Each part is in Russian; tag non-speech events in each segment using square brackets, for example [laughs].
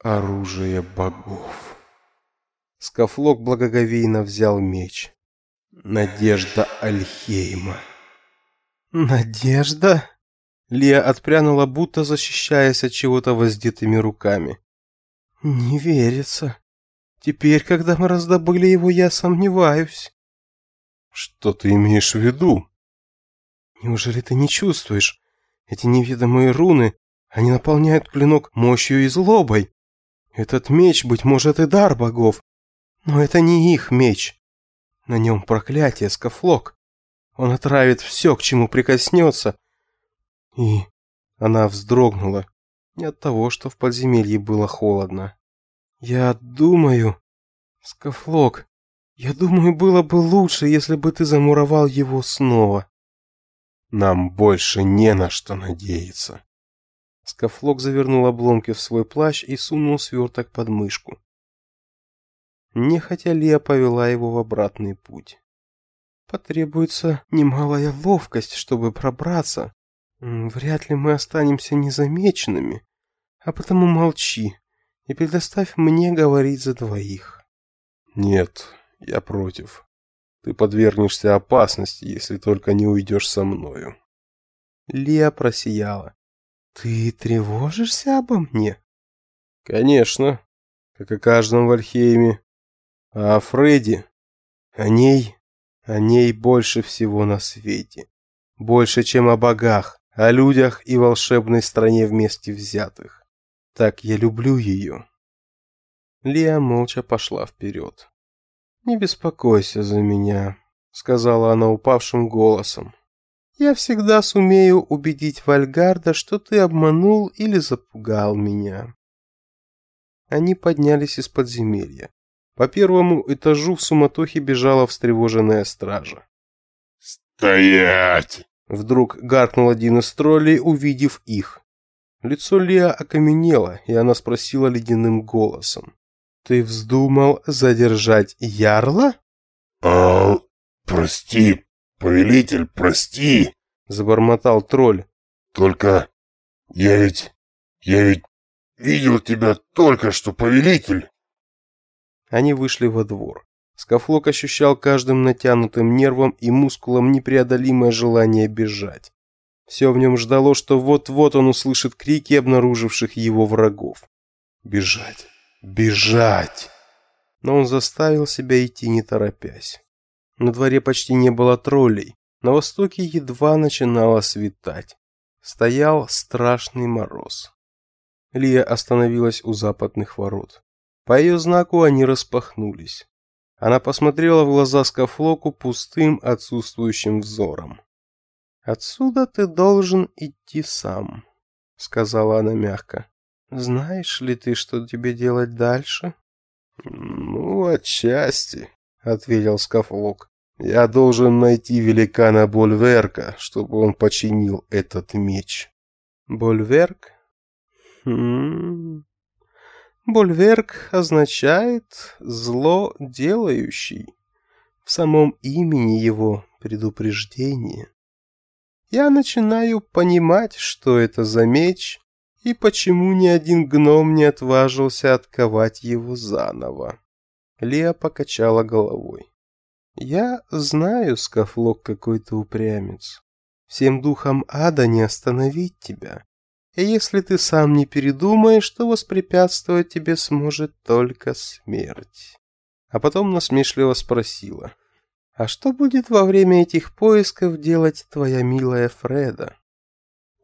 оружие богов. Скафлок благоговейно взял меч. Надежда Альхейма. Надежда? Лия отпрянула, будто защищаясь от чего-то воздетыми руками. Не верится. Теперь, когда мы раздобыли его, я сомневаюсь. Что ты имеешь в виду? Неужели ты не чувствуешь? Эти неведомые руны, они наполняют клинок мощью и злобой. Этот меч, быть может, и дар богов. Но это не их меч. На нем проклятие, скафлок. Он отравит все, к чему прикоснется. И она вздрогнула. Не от того, что в подземелье было холодно. Я думаю... Скафлок, я думаю, было бы лучше, если бы ты замуровал его снова. Нам больше не на что надеяться. Скафлок завернул обломки в свой плащ и сунул сверток под мышку. Нехотя Лия повела его в обратный путь. Потребуется немалая ловкость, чтобы пробраться. Вряд ли мы останемся незамеченными. А потому молчи и предоставь мне говорить за двоих. Нет, я против. Ты подвергнешься опасности, если только не уйдешь со мною. Лия просияла. Ты тревожишься обо мне? Конечно, как и каждом в Альхейме. А о Фредди, о ней, о ней больше всего на свете. Больше, чем о богах, о людях и волшебной стране вместе взятых. Так я люблю ее. Лия молча пошла вперед. «Не беспокойся за меня», — сказала она упавшим голосом. «Я всегда сумею убедить Вальгарда, что ты обманул или запугал меня». Они поднялись из подземелья. По первому этажу в суматохе бежала встревоженная стража. «Стоять!» Вдруг гаркнул один из троллей, увидев их. Лицо Леа окаменело, и она спросила ледяным голосом. «Ты вздумал задержать Ярла?» «А, прости, повелитель, прости!» Забормотал тролль. «Только я ведь... я ведь видел тебя только что, повелитель!» Они вышли во двор. Скафлок ощущал каждым натянутым нервом и мускулом непреодолимое желание бежать. Все в нем ждало, что вот-вот он услышит крики обнаруживших его врагов. Бежать! Бежать! Но он заставил себя идти не торопясь. На дворе почти не было троллей. На востоке едва начинало светать. Стоял страшный мороз. Лия остановилась у западных ворот. По ее знаку они распахнулись. Она посмотрела в глаза Скафлоку пустым, отсутствующим взором. «Отсюда ты должен идти сам», — сказала она мягко. «Знаешь ли ты, что тебе делать дальше?» «Ну, отчасти», — ответил Скафлок. «Я должен найти великана Больверка, чтобы он починил этот меч». «Больверк? Хм... Больверк означает «зло делающий». В самом имени его предупреждение. Я начинаю понимать, что это за меч и почему ни один гном не отважился отковать его заново. Леа покачала головой. Я знаю, Скафлок какой-то упрямец. Всем духом ада не остановить тебя. И если ты сам не передумаешь, то воспрепятствовать тебе сможет только смерть. А потом насмешливо спросила. А что будет во время этих поисков делать твоя милая Фреда?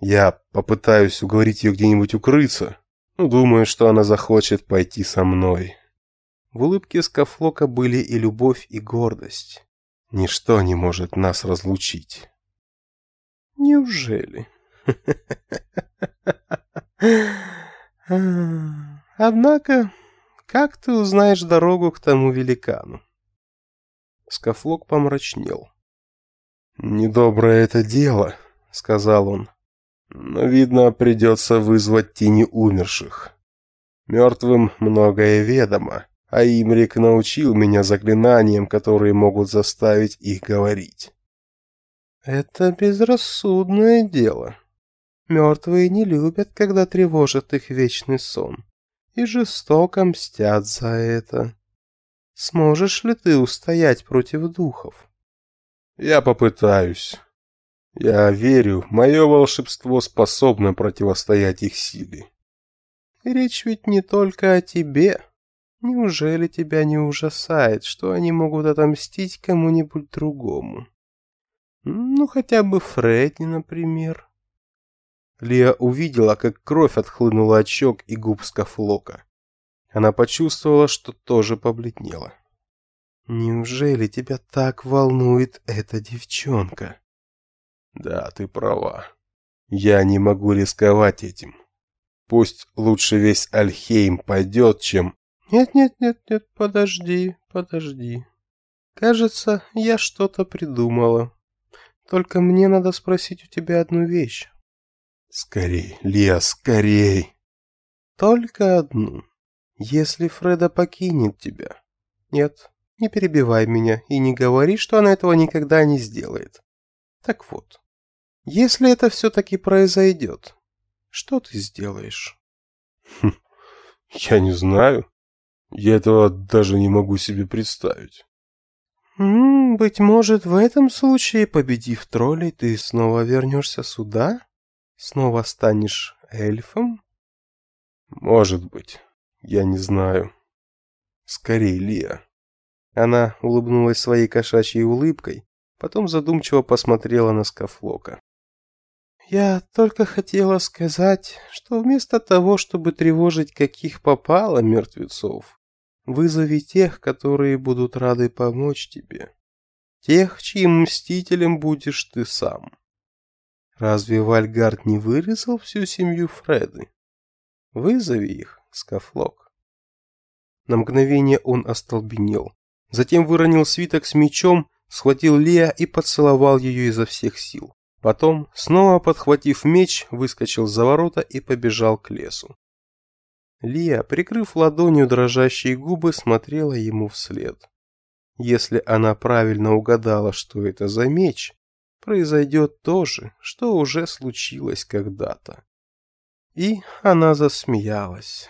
Я попытаюсь уговорить ее где-нибудь укрыться. но думаю, что она захочет пойти со мной. В улыбке Скафлока были и любовь, и гордость. Ничто не может нас разлучить. Неужели? [laughs] Однако, как ты узнаешь дорогу к тому великану? Скафлок помрачнел. «Недоброе это дело», — сказал он. «Но, видно, придется вызвать тени умерших. Мертвым многое ведомо, а Имрик научил меня заклинаниям, которые могут заставить их говорить». «Это безрассудное дело», Мертвые не любят, когда тревожит их вечный сон. и жестоко мстят за это. Сможешь ли ты устоять против духов? Я попытаюсь. Я верю, мое волшебство способно противостоять их силе. Речь ведь не только о тебе. Неужели тебя не ужасает, что они могут отомстить кому-нибудь другому? Ну, хотя бы Фредди, например. Лия увидела, как кровь отхлынула от щек и губ Скафлока. Она почувствовала, что тоже побледнела. «Неужели тебя так волнует эта девчонка?» «Да, ты права. Я не могу рисковать этим. Пусть лучше весь Альхейм пойдет, чем...» «Нет-нет-нет-нет, подожди, подожди. Кажется, я что-то придумала. Только мне надо спросить у тебя одну вещь». «Скорей, Лия, скорей!» «Только одну. Если Фреда покинет тебя...» «Нет, не перебивай меня и не говори, что она этого никогда не сделает. Так вот, если это все-таки произойдет, что ты сделаешь? Хм, я не знаю. Я этого даже не могу себе представить. М -м, быть может, в этом случае, победив троллей, ты снова вернешься сюда? Снова станешь эльфом? Может быть. Я не знаю. Скорей, Лия. Она улыбнулась своей кошачьей улыбкой, потом задумчиво посмотрела на Скафлока. «Я только хотела сказать, что вместо того, чтобы тревожить каких попало мертвецов, вызови тех, которые будут рады помочь тебе. Тех, чьим мстителем будешь ты сам. Разве Вальгард не вырезал всю семью Фреды? Вызови их, Скафлок». На мгновение он остолбенел, Затем выронил свиток с мечом, схватил Лея и поцеловал ее изо всех сил. Потом, снова подхватив меч, выскочил за ворота и побежал к лесу. Лия, прикрыв ладонью дрожащие губы, смотрела ему вслед. Если она правильно угадала, что это за меч, произойдет то же, что уже случилось когда-то. И она засмеялась.